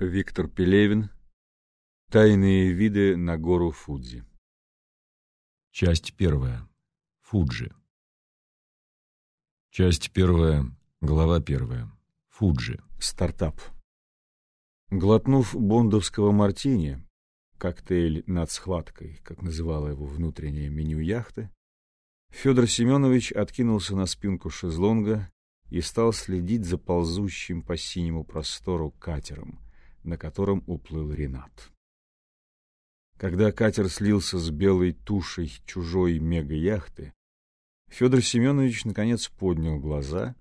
Виктор Пелевин. Тайные виды на гору Фудзи. Часть первая. Фуджи. Часть первая. Глава первая. Фуджи. Стартап. Глотнув бондовского мартини, коктейль над схваткой, как называло его внутреннее меню яхты, Федор Семенович откинулся на спинку шезлонга и стал следить за ползущим по синему простору катером, на котором уплыл Ренат. Когда катер слился с белой тушей чужой мега-яхты, Федор Семенович наконец поднял глаза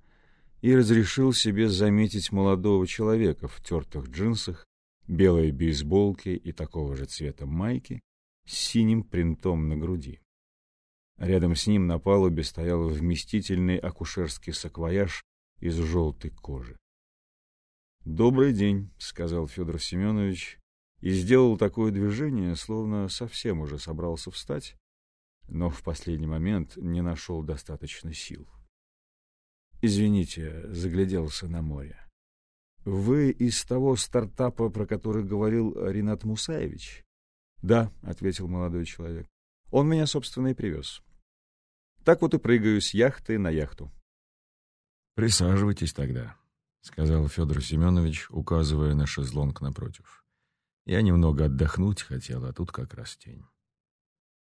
и разрешил себе заметить молодого человека в тертых джинсах, белой бейсболке и такого же цвета майки с синим принтом на груди. Рядом с ним на палубе стоял вместительный акушерский саквояж из желтой кожи. «Добрый день», — сказал Федор Семенович, и сделал такое движение, словно совсем уже собрался встать, но в последний момент не нашел достаточно сил. «Извините», — загляделся на море. «Вы из того стартапа, про который говорил Ренат Мусаевич?» «Да», — ответил молодой человек. «Он меня, собственно, и привез. Так вот и прыгаю с яхты на яхту». «Присаживайтесь тогда», — сказал Федор Семенович, указывая на шезлонг напротив. «Я немного отдохнуть хотел, а тут как раз тень».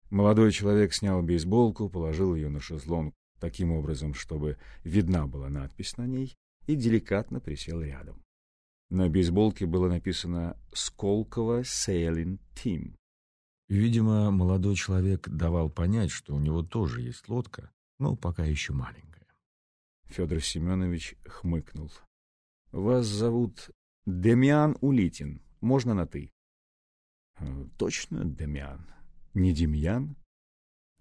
Молодой человек снял бейсболку, положил ее на шезлонг таким образом, чтобы видна была надпись на ней, и деликатно присел рядом. На бейсболке было написано «Сколково Sailing Team». Видимо, молодой человек давал понять, что у него тоже есть лодка, но пока еще маленькая. Федор Семенович хмыкнул. — Вас зовут Демиан Улитин. Можно на «ты». «Э, — Точно Демиан? Не Демьян?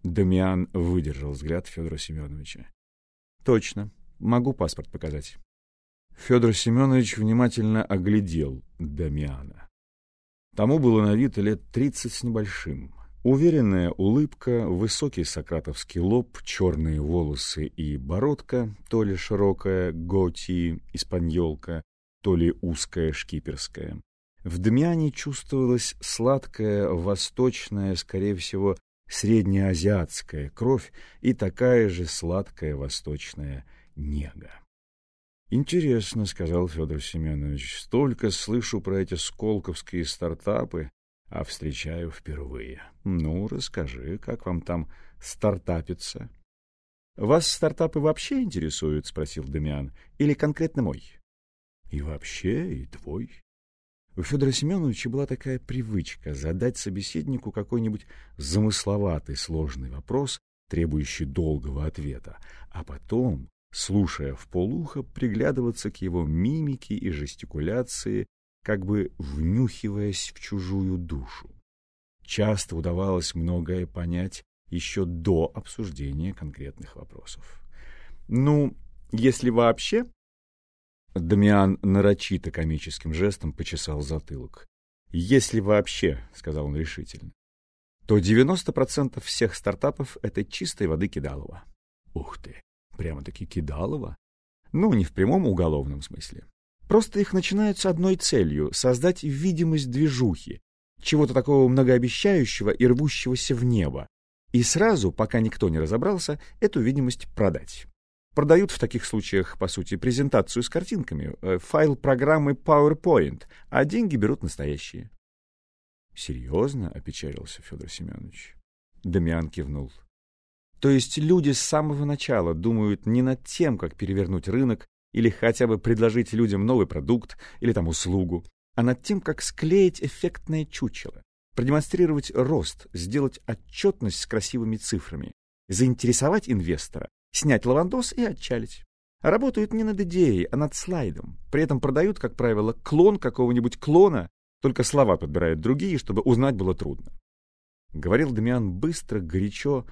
Демиан выдержал взгляд Федора Семеновича. — Точно. Могу паспорт показать. Федор Семенович внимательно оглядел Демиана. Тому было на вид лет тридцать с небольшим. Уверенная улыбка, высокий сократовский лоб, черные волосы и бородка, то ли широкая готи, испаньолка, то ли узкая шкиперская. В Дмяне чувствовалась сладкая, восточная, скорее всего, среднеазиатская кровь и такая же сладкая восточная нега. «Интересно», — сказал Федор Семенович, — «столько слышу про эти сколковские стартапы, а встречаю впервые. Ну, расскажи, как вам там стартапится?» «Вас стартапы вообще интересуют?» — спросил Дамиан. «Или конкретно мой?» «И вообще, и твой». У Федора Семеновича была такая привычка задать собеседнику какой-нибудь замысловатый сложный вопрос, требующий долгого ответа, а потом, слушая в полухо, приглядываться к его мимике и жестикуляции, как бы внюхиваясь в чужую душу. Часто удавалось многое понять еще до обсуждения конкретных вопросов. «Ну, если вообще...» Дамиан нарочито комическим жестом почесал затылок. «Если вообще», — сказал он решительно, то 90% всех стартапов — это чистой воды кидалово. Ух ты, прямо-таки кидалово? Ну, не в прямом уголовном смысле. Просто их начинают с одной целью — создать видимость движухи, чего-то такого многообещающего и рвущегося в небо, и сразу, пока никто не разобрался, эту видимость продать. Продают в таких случаях, по сути, презентацию с картинками, э, файл программы PowerPoint, а деньги берут настоящие. «Серьезно?» — опечалился Федор Семенович. Дамиан кивнул. То есть люди с самого начала думают не над тем, как перевернуть рынок или хотя бы предложить людям новый продукт или там услугу, а над тем, как склеить эффектное чучело, продемонстрировать рост, сделать отчетность с красивыми цифрами, заинтересовать инвестора, снять лавандос и отчалить. Работают не над идеей, а над слайдом. При этом продают, как правило, клон какого-нибудь клона, только слова подбирают другие, чтобы узнать было трудно. Говорил Дамиан быстро, горячо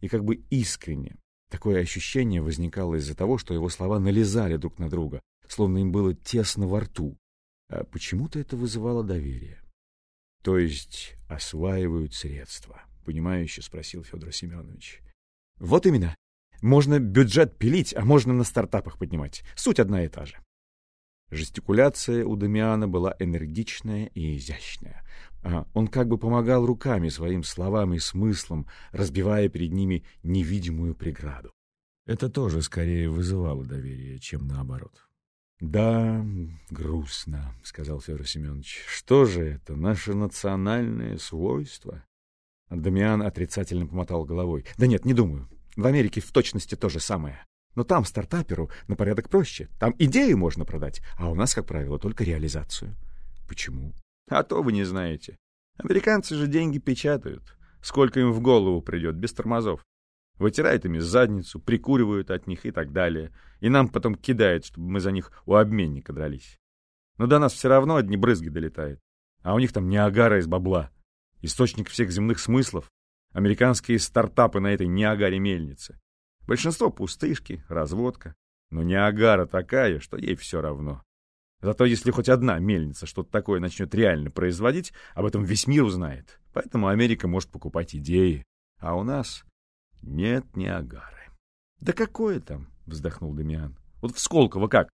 и как бы искренне. Такое ощущение возникало из-за того, что его слова налезали друг на друга, словно им было тесно во рту. А почему-то это вызывало доверие. — То есть осваивают средства? — понимающе спросил Федор Семенович. — Вот именно. Можно бюджет пилить, а можно на стартапах поднимать. Суть одна и та же. Жестикуляция у Дамиана была энергичная и изящная. А он как бы помогал руками своим словам и смыслам, разбивая перед ними невидимую преграду. Это тоже скорее вызывало доверие, чем наоборот. «Да, грустно», — сказал Федор Семенович. «Что же это, наше национальное свойство?» Дамиан отрицательно помотал головой. «Да нет, не думаю. В Америке в точности то же самое. Но там стартаперу на порядок проще. Там идею можно продать, а у нас, как правило, только реализацию». «Почему?» «А то вы не знаете. Американцы же деньги печатают. Сколько им в голову придет, без тормозов вытирает ими задницу, прикуривают от них и так далее, и нам потом кидает, чтобы мы за них у обменника дрались. Но до нас все равно одни брызги долетают, а у них там Ниагара из бабла, источник всех земных смыслов, американские стартапы на этой Ниагаре мельницы. Большинство пустышки, разводка, но Ниагара такая, что ей все равно. Зато если хоть одна мельница что-то такое начнет реально производить, об этом весь мир узнает. Поэтому Америка может покупать идеи. А у нас нет Ниагары. Да какое там? Вздохнул Дамиан. Вот в Сколково как?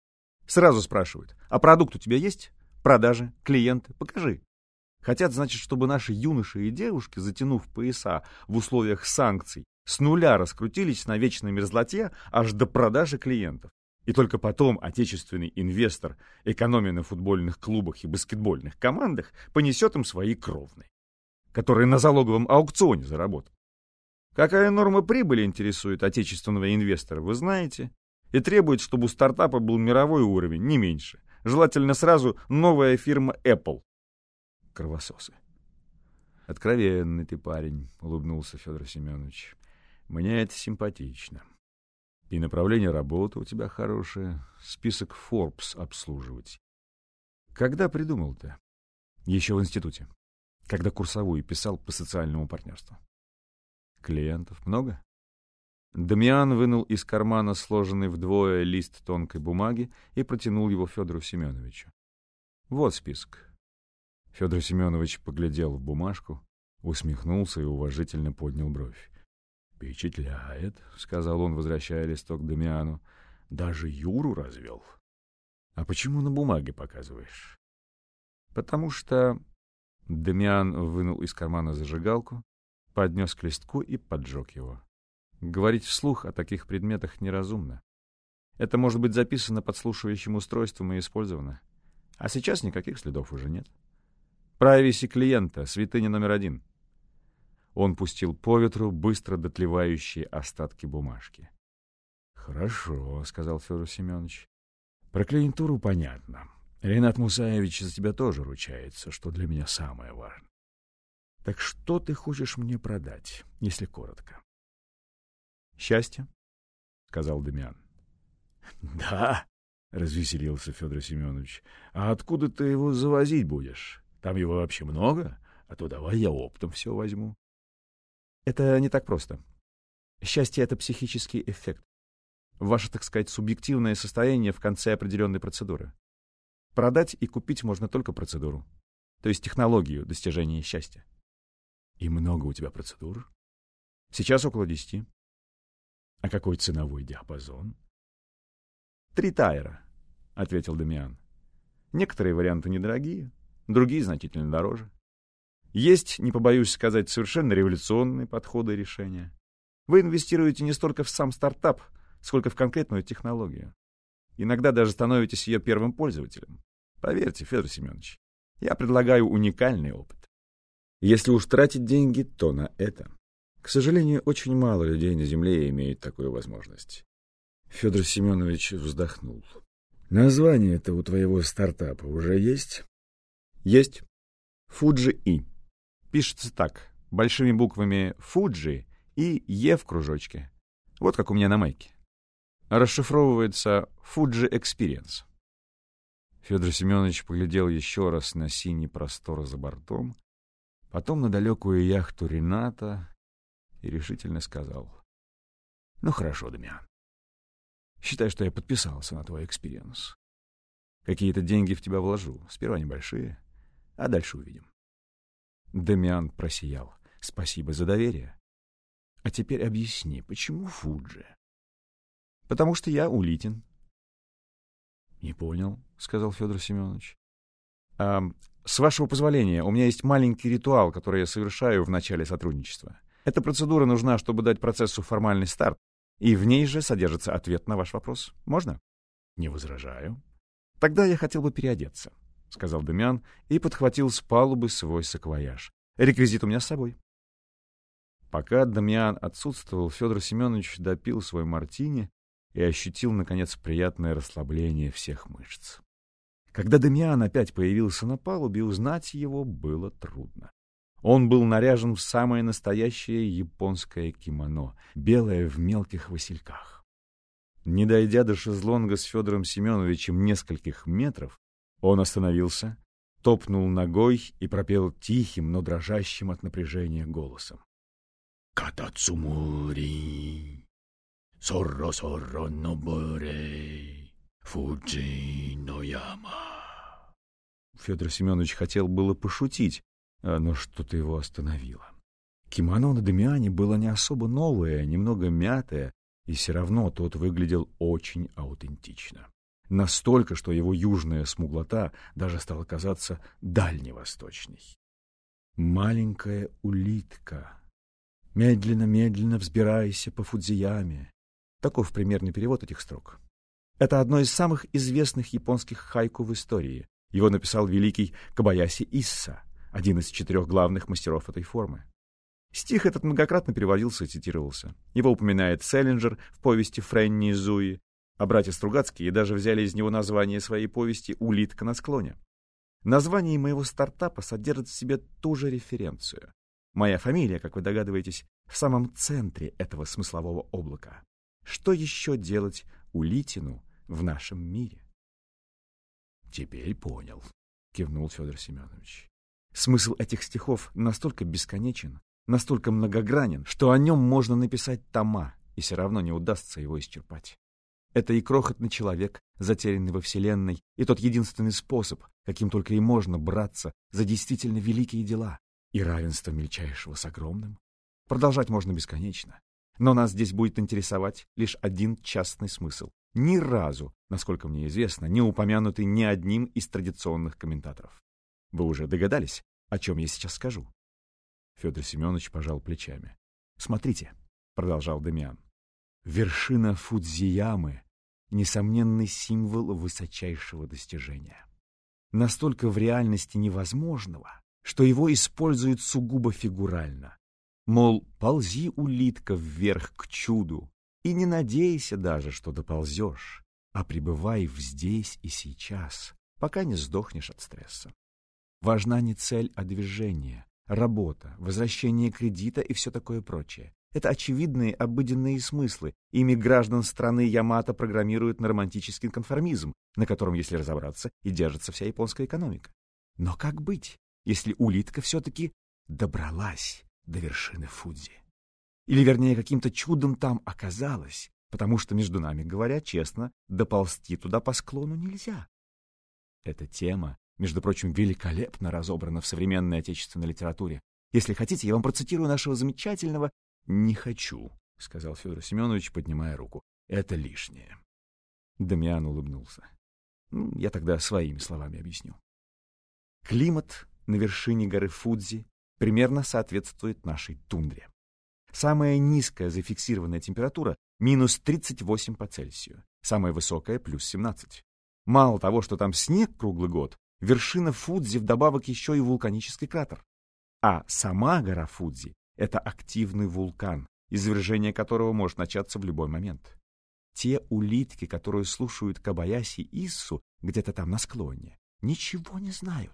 Сразу спрашивают. А продукт у тебя есть? Продажи? Клиенты? Покажи. Хотят, значит, чтобы наши юноши и девушки, затянув пояса в условиях санкций, с нуля раскрутились на вечной мерзлоте аж до продажи клиентов. И только потом отечественный инвестор, экономя на футбольных клубах и баскетбольных командах, понесет им свои кровные, которые на залоговом аукционе заработал. Какая норма прибыли интересует отечественного инвестора, вы знаете? И требует, чтобы у стартапа был мировой уровень, не меньше. Желательно сразу новая фирма Apple. Кровососы. Откровенный ты парень, улыбнулся Федор Семенович. Мне это симпатично. И направление работы у тебя хорошее, список Forbes обслуживать. Когда придумал-то? Еще в институте. Когда курсовую писал по социальному партнерству. Клиентов много? Дамиан вынул из кармана сложенный вдвое лист тонкой бумаги и протянул его Федору Семеновичу. Вот список. Федор Семенович поглядел в бумажку, усмехнулся и уважительно поднял бровь. «Впечатляет», — сказал он, возвращая листок Дамиану. «Даже Юру развел». «А почему на бумаге показываешь?» «Потому что...» Дамиан вынул из кармана зажигалку, поднес к листку и поджег его. Говорить вслух о таких предметах неразумно. Это может быть записано подслушивающим устройством и использовано. А сейчас никаких следов уже нет. Прависи клиента, святыня номер один. Он пустил по ветру быстро дотлевающие остатки бумажки. «Хорошо», — сказал Федор Семенович. «Про клиентуру понятно. Ренат Мусаевич за тебя тоже ручается, что для меня самое важное. Так что ты хочешь мне продать, если коротко? Счастье, сказал Демьян. Да, развеселился Федор Семенович. А откуда ты его завозить будешь? Там его вообще много? А то давай я оптом все возьму. Это не так просто. Счастье — это психический эффект. Ваше, так сказать, субъективное состояние в конце определенной процедуры. Продать и купить можно только процедуру, то есть технологию достижения счастья. И много у тебя процедур? Сейчас около десяти. А какой ценовой диапазон? Три тайра, ответил Дамиан. Некоторые варианты недорогие, другие значительно дороже. Есть, не побоюсь сказать, совершенно революционные подходы и решения. Вы инвестируете не столько в сам стартап, сколько в конкретную технологию. Иногда даже становитесь ее первым пользователем. Поверьте, Федор Семенович, я предлагаю уникальный опыт. Если уж тратить деньги, то на это. К сожалению, очень мало людей на Земле имеют такую возможность. Федор Семенович вздохнул. Название-то у твоего стартапа уже есть? Есть. Fuji E. Пишется так, большими буквами Fuji и E в кружочке. Вот как у меня на майке. Расшифровывается Fuji Experience. Федор Семенович поглядел еще раз на синий простор за бортом, потом на далекую яхту Рената и решительно сказал. — Ну хорошо, Дамиан. Считай, что я подписался на твой experience. Какие-то деньги в тебя вложу, сперва небольшие, а дальше увидим. Дамиан просиял. — Спасибо за доверие. А теперь объясни, почему Фуджи? — Потому что я Улитин. — Не понял, сказал Федор Семенович. А, с вашего позволения, у меня есть маленький ритуал, который я совершаю в начале сотрудничества. Эта процедура нужна, чтобы дать процессу формальный старт, и в ней же содержится ответ на ваш вопрос. Можно? Не возражаю. Тогда я хотел бы переодеться, сказал Демян и подхватил с палубы свой саквояж. Реквизит у меня с собой. Пока Дамиан отсутствовал, Федор Семенович допил свой мартини и ощутил, наконец, приятное расслабление всех мышц. Когда Дамиан опять появился на палубе, узнать его было трудно. Он был наряжен в самое настоящее японское кимоно, белое в мелких васильках. Не дойдя до шезлонга с Федором Семеновичем нескольких метров, он остановился, топнул ногой и пропел тихим, но дрожащим от напряжения голосом. «Катацумури, сорро-сорро ноборей, фуджи но яма». Федор Семенович хотел было пошутить, а, но что-то его остановило. Кимоно на Дамиане было не особо новое, немного мятое, и все равно тот выглядел очень аутентично. Настолько, что его южная смуглота даже стала казаться дальневосточной. Маленькая улитка, Медленно-медленно взбирайся по Фудзияме. Таков примерный перевод этих строк. Это одно из самых известных японских хайку в истории. Его написал великий Кабаяси Исса, один из четырех главных мастеров этой формы. Стих этот многократно переводился и цитировался. Его упоминает Селлинджер в повести Френни Зуи, а братья Стругацкие даже взяли из него название своей повести «Улитка на склоне». Название моего стартапа содержит в себе ту же референцию. Моя фамилия, как вы догадываетесь, в самом центре этого смыслового облака. Что еще делать Улитину в нашем мире? Теперь понял, кивнул Федор Семенович. Смысл этих стихов настолько бесконечен, настолько многогранен, что о нем можно написать тома, и все равно не удастся его исчерпать. Это и крохотный человек, затерянный во Вселенной, и тот единственный способ, каким только и можно браться за действительно великие дела, и равенство мельчайшего с огромным. Продолжать можно бесконечно. Но нас здесь будет интересовать лишь один частный смысл. Ни разу, насколько мне известно, не упомянутый ни одним из традиционных комментаторов. Вы уже догадались, о чем я сейчас скажу? Федор Семенович пожал плечами. «Смотрите», — продолжал Демиан, — «вершина Фудзиямы — несомненный символ высочайшего достижения. Настолько в реальности невозможного, что его используют сугубо фигурально. Мол, ползи, улитка, вверх к чуду, и не надейся даже, что доползешь, а пребывай здесь и сейчас, пока не сдохнешь от стресса. Важна не цель, а движение, работа, возвращение кредита и все такое прочее. Это очевидные обыденные смыслы. Ими граждан страны Ямато программируют на романтический конформизм, на котором, если разобраться, и держится вся японская экономика. Но как быть? если улитка все-таки добралась до вершины Фудзи. Или, вернее, каким-то чудом там оказалась, потому что, между нами говоря честно, доползти туда по склону нельзя. Эта тема, между прочим, великолепно разобрана в современной отечественной литературе. Если хотите, я вам процитирую нашего замечательного «Не хочу», — сказал Федор Семенович, поднимая руку. «Это лишнее». Дамиан улыбнулся. Ну, я тогда своими словами объясню. Климат на вершине горы Фудзи примерно соответствует нашей тундре. Самая низкая зафиксированная температура – минус 38 по Цельсию, самая высокая – плюс 17. Мало того, что там снег круглый год, вершина Фудзи вдобавок еще и вулканический кратер. А сама гора Фудзи – это активный вулкан, извержение которого может начаться в любой момент. Те улитки, которые слушают Кабаяси Иссу где-то там на склоне, ничего не знают.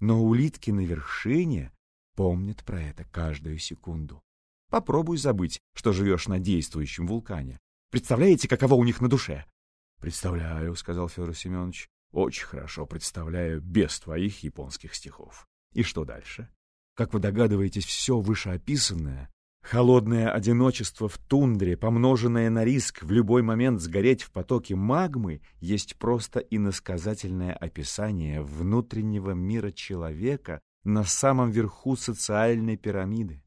Но улитки на вершине помнят про это каждую секунду. Попробуй забыть, что живешь на действующем вулкане. Представляете, каково у них на душе? — Представляю, — сказал Федор Семенович. — Очень хорошо представляю, без твоих японских стихов. И что дальше? Как вы догадываетесь, все вышеописанное Холодное одиночество в тундре, помноженное на риск в любой момент сгореть в потоке магмы, есть просто иносказательное описание внутреннего мира человека на самом верху социальной пирамиды.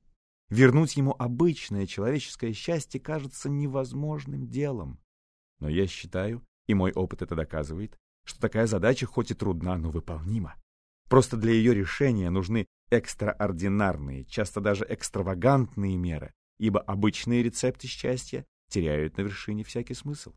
Вернуть ему обычное человеческое счастье кажется невозможным делом. Но я считаю, и мой опыт это доказывает, что такая задача хоть и трудна, но выполнима. Просто для ее решения нужны экстраординарные, часто даже экстравагантные меры, ибо обычные рецепты счастья теряют на вершине всякий смысл.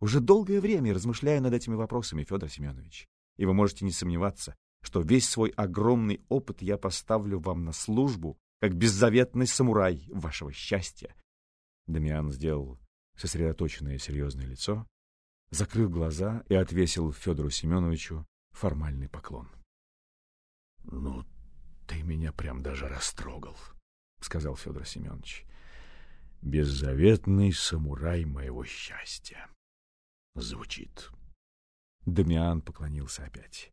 Уже долгое время размышляю над этими вопросами, Федор Семенович, и вы можете не сомневаться, что весь свой огромный опыт я поставлю вам на службу, как беззаветный самурай вашего счастья. Дамиан сделал сосредоточенное серьезное лицо, закрыл глаза и отвесил Федору Семеновичу формальный поклон. — Ну, меня прям даже растрогал, — сказал Федор Семенович. — Беззаветный самурай моего счастья. Звучит. Дамиан поклонился опять.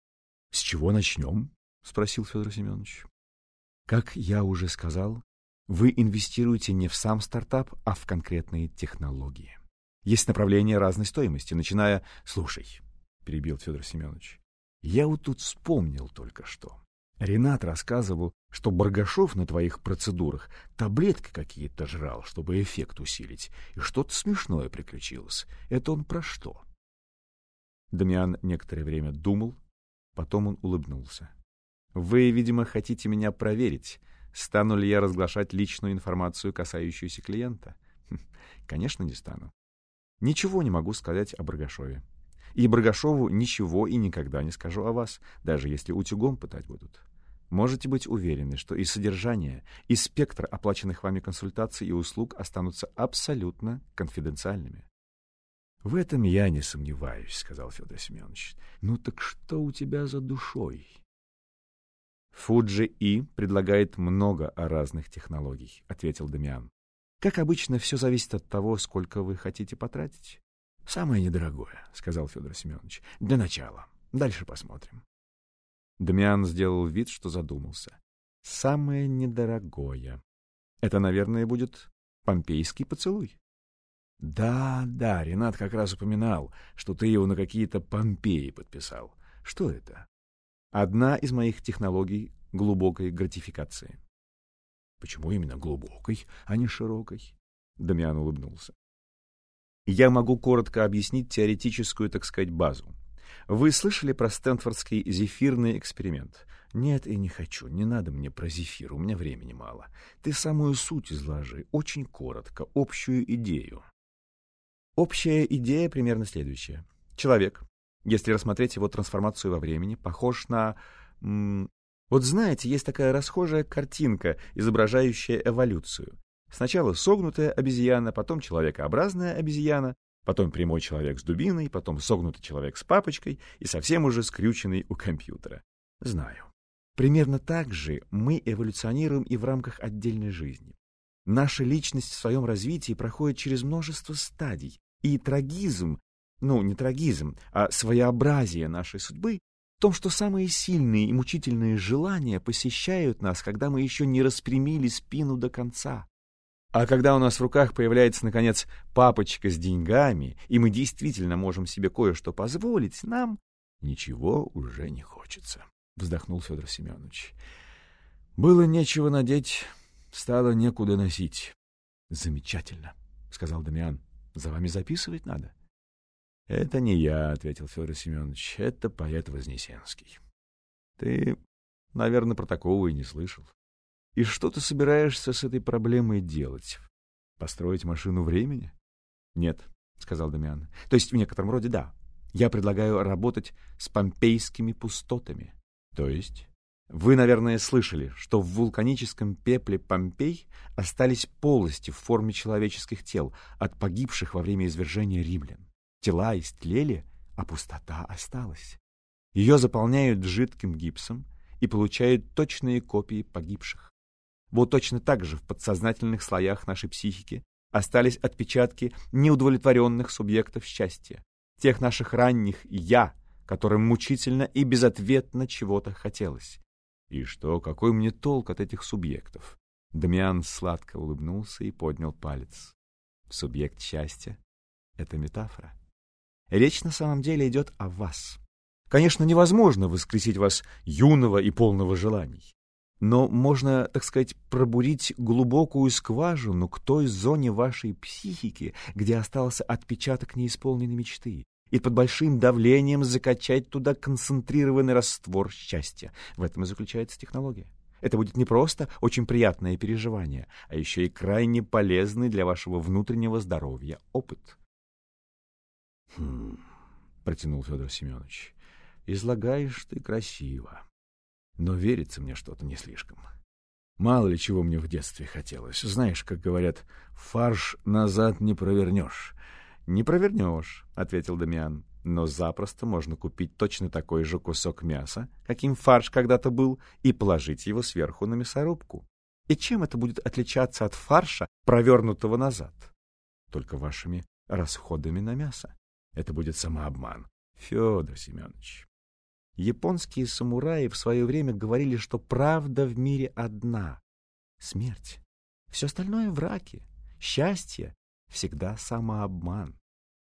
— С чего начнем? — спросил Федор Семенович. — Как я уже сказал, вы инвестируете не в сам стартап, а в конкретные технологии. Есть направления разной стоимости, начиная... Слушай, — перебил Федор Семенович, — я вот тут вспомнил только что. Ренат рассказывал, что Баргашов на твоих процедурах таблетки какие-то жрал, чтобы эффект усилить, и что-то смешное приключилось. Это он про что? Дамиан некоторое время думал, потом он улыбнулся. «Вы, видимо, хотите меня проверить, стану ли я разглашать личную информацию, касающуюся клиента? Хм, конечно, не стану. Ничего не могу сказать о Баргашове. И Баргашову ничего и никогда не скажу о вас, даже если утюгом пытать будут. Можете быть уверены, что и содержание, и спектр оплаченных вами консультаций и услуг останутся абсолютно конфиденциальными. — В этом я не сомневаюсь, — сказал Федор Семенович. — Ну так что у тебя за душой? Фуджи И предлагает много разных технологий, — ответил Дамиан. Как обычно, все зависит от того, сколько вы хотите потратить. — Самое недорогое, — сказал Федор Семенович. — Для начала. Дальше посмотрим. Дамиан сделал вид, что задумался. Самое недорогое. Это, наверное, будет помпейский поцелуй. Да, да, Ренат как раз упоминал, что ты его на какие-то Помпеи подписал. Что это? Одна из моих технологий глубокой гратификации. Почему именно глубокой, а не широкой? Дамиан улыбнулся. Я могу коротко объяснить теоретическую, так сказать, базу. Вы слышали про Стэнфордский зефирный эксперимент? Нет, и не хочу. Не надо мне про зефир, у меня времени мало. Ты самую суть изложи, очень коротко, общую идею. Общая идея примерно следующая. Человек, если рассмотреть его трансформацию во времени, похож на... Вот знаете, есть такая расхожая картинка, изображающая эволюцию. Сначала согнутая обезьяна, потом человекообразная обезьяна, потом прямой человек с дубиной, потом согнутый человек с папочкой и совсем уже скрюченный у компьютера. Знаю. Примерно так же мы эволюционируем и в рамках отдельной жизни. Наша личность в своем развитии проходит через множество стадий, и трагизм, ну, не трагизм, а своеобразие нашей судьбы в том, что самые сильные и мучительные желания посещают нас, когда мы еще не распрямили спину до конца. А когда у нас в руках появляется, наконец, папочка с деньгами, и мы действительно можем себе кое-что позволить, нам ничего уже не хочется, — вздохнул Федор Семенович. Было нечего надеть, стало некуда носить. — Замечательно, — сказал Дамиан. — За вами записывать надо. — Это не я, — ответил Федор Семенович, — это поэт Вознесенский. Ты, наверное, про такого и не слышал. И что ты собираешься с этой проблемой делать? Построить машину времени? Нет, сказал Дамиан. То есть в некотором роде да. Я предлагаю работать с помпейскими пустотами. То есть вы, наверное, слышали, что в вулканическом пепле Помпей остались полости в форме человеческих тел от погибших во время извержения римлян. Тела истлели, а пустота осталась. Ее заполняют жидким гипсом и получают точные копии погибших. Вот точно так же в подсознательных слоях нашей психики остались отпечатки неудовлетворенных субъектов счастья, тех наших ранних «я», которым мучительно и безответно чего-то хотелось. И что, какой мне толк от этих субъектов? Дамиан сладко улыбнулся и поднял палец. Субъект счастья — это метафора. Речь на самом деле идет о вас. Конечно, невозможно воскресить вас юного и полного желаний. Но можно, так сказать, пробурить глубокую скважину к той зоне вашей психики, где остался отпечаток неисполненной мечты. и под большим давлением закачать туда концентрированный раствор счастья. В этом и заключается технология. Это будет не просто очень приятное переживание, а еще и крайне полезный для вашего внутреннего здоровья опыт. «Хм...» — протянул Федор Семенович. «Излагаешь ты красиво, но верится мне что-то не слишком. Мало ли чего мне в детстве хотелось. Знаешь, как говорят, фарш назад не провернешь». «Не провернешь», — ответил Дамиан. «Но запросто можно купить точно такой же кусок мяса, каким фарш когда-то был, и положить его сверху на мясорубку. И чем это будет отличаться от фарша, провернутого назад? Только вашими расходами на мясо. Это будет самообман. Федор Семенович, японские самураи в свое время говорили, что правда в мире одна — смерть. Все остальное — враки. Счастье всегда самообман.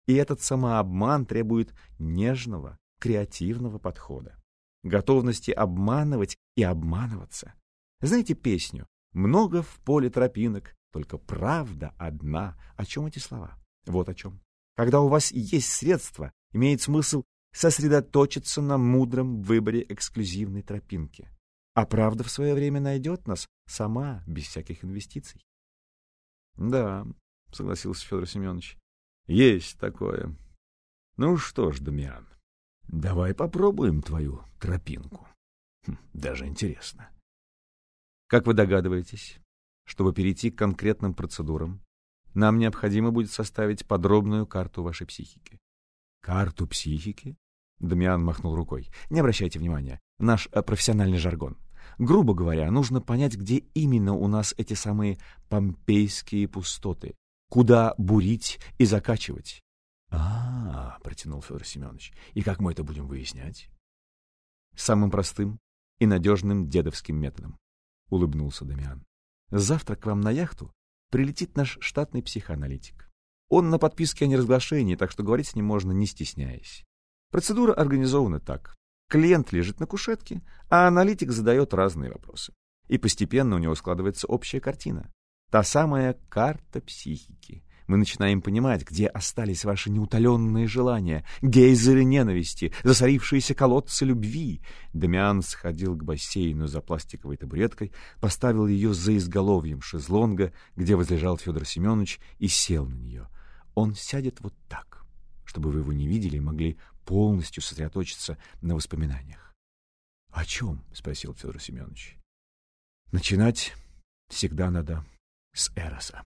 И этот самообман требует нежного, креативного подхода, готовности обманывать и обманываться. Знаете песню «Много в поле тропинок, только правда одна». О чем эти слова? Вот о чем. Когда у вас есть средства, имеет смысл сосредоточиться на мудром выборе эксклюзивной тропинки. А правда в свое время найдет нас сама, без всяких инвестиций. — Да, — согласился Федор Семенович. — Есть такое. Ну что ж, Дамиан, давай попробуем твою тропинку. Хм, даже интересно. Как вы догадываетесь, чтобы перейти к конкретным процедурам, нам необходимо будет составить подробную карту вашей психики. Карту психики? Дамиан махнул рукой. Не обращайте внимания. Наш э, профессиональный жаргон. Грубо говоря, нужно понять, где именно у нас эти самые помпейские пустоты, куда бурить и закачивать. — А, — протянул Федор Семенович, — и как мы это будем выяснять? — Самым простым и надежным дедовским методом, — улыбнулся Дамиан. — Завтра к вам на яхту прилетит наш штатный психоаналитик. Он на подписке о неразглашении, так что говорить с ним можно, не стесняясь. Процедура организована так. Клиент лежит на кушетке, а аналитик задает разные вопросы. И постепенно у него складывается общая картина. Та самая карта психики. Мы начинаем понимать, где остались ваши неутоленные желания, гейзеры ненависти, засорившиеся колодцы любви. Дамиан сходил к бассейну за пластиковой табуреткой, поставил ее за изголовьем шезлонга, где возлежал Федор Семенович, и сел на нее. Он сядет вот так, чтобы вы его не видели и могли полностью сосредоточиться на воспоминаниях. — О чем? — спросил Федор Семенович. — Начинать всегда надо с Эроса.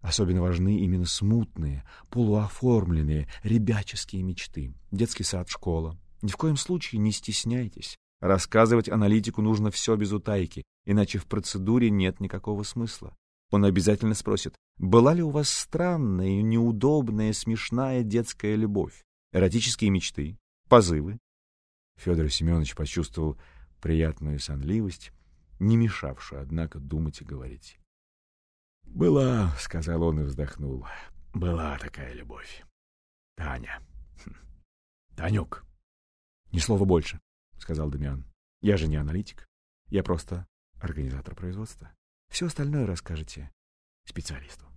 Особенно важны именно смутные, полуоформленные, ребяческие мечты. Детский сад, школа. Ни в коем случае не стесняйтесь. Рассказывать аналитику нужно все без утайки, иначе в процедуре нет никакого смысла. Он обязательно спросит, была ли у вас странная, неудобная, смешная детская любовь, эротические мечты, позывы? Федор Семенович почувствовал приятную сонливость, не мешавшую, однако, думать и говорить. «Была», — сказал он и вздохнул, — «была такая любовь. Таня. Хм. Танюк». «Ни слова больше», — сказал Дамиан. «Я же не аналитик. Я просто организатор производства. Все остальное расскажете специалисту».